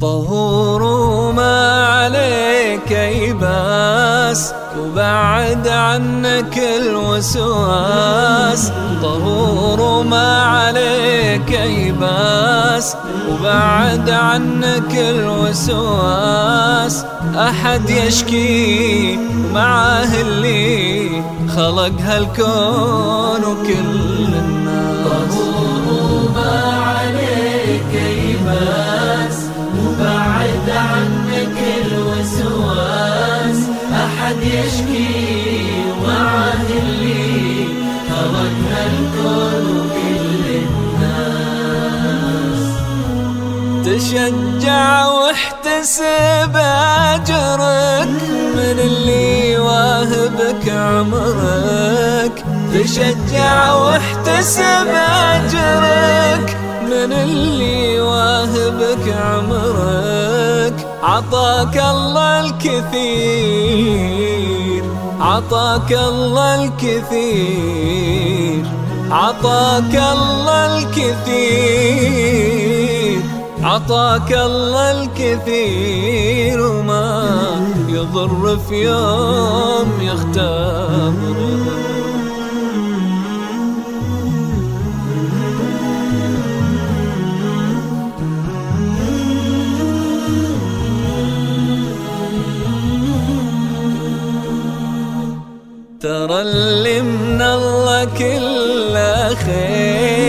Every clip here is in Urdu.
طهور وما عليك اي باس وبعد عنك الوسواس. طهور وما عليك اي باس وبعد عنك الوسواس. احد يشكي معاه اللي خلق هالكون وكل الناس. طهور وما عليك اي تشجع واحتسب أجرك، من اللي واهبك عمرك. تشجع واحتسب أجرك، من اللي واهبك عمرك. عطاك الله الكثير، عطاك الله الكثير، عطاك الله الكثير. عطاك الله الكثير وما يضر في يوم يختبرك ترى اللي من الله كله خير.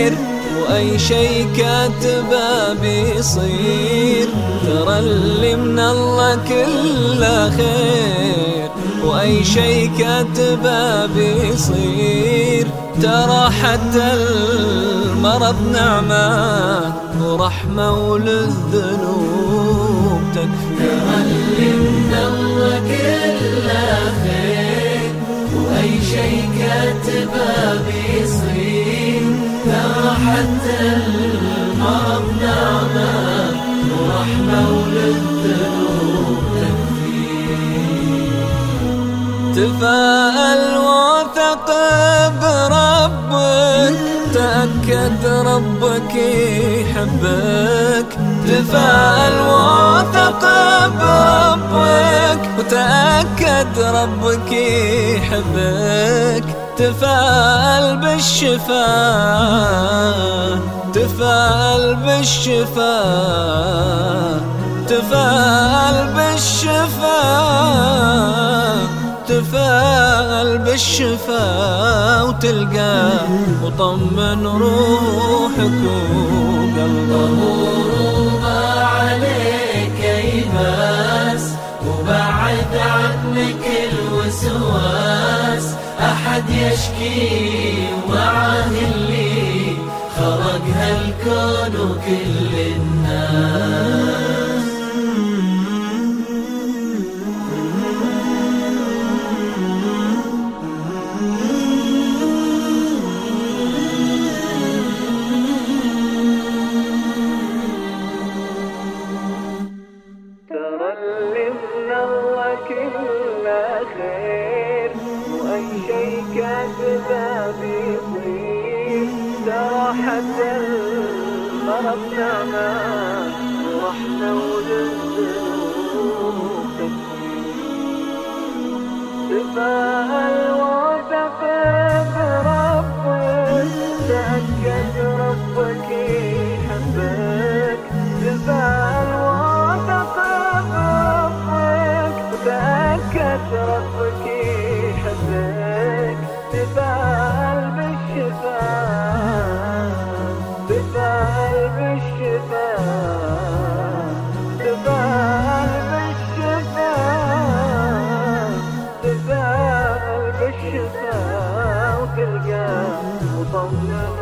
واي شي كاتبه بيصير ترى اللي من الله كله خير. واي شي كاتبه بيصير ترى حتى المرض نعمه ورحمه وللذنوب تكفي. ترى اللي من الله ورحمة وللذنوب تفاءل وثق بربك تأكد ربك يحبك تفاءل وثق بربك وتأكد ربك يحبك تفاءل بالشفاء تفاءل بالشفاء تفاءل بالشفاء تفاءل بالشفاء وتلقى وطمن روحك وقلبك ما عليك يباس، وبعد عنك الوسواس، أحد يشكي معاه اللي خلق هالكون وكل الناس ترى اللي من الله كله خير وأي شي كاتبه بيصير حتى المرض نعمة ورحمة وللذنوب تفاءل وثق بربك تأكد ربك يحبك ربك الشفاء وتلقاه مطول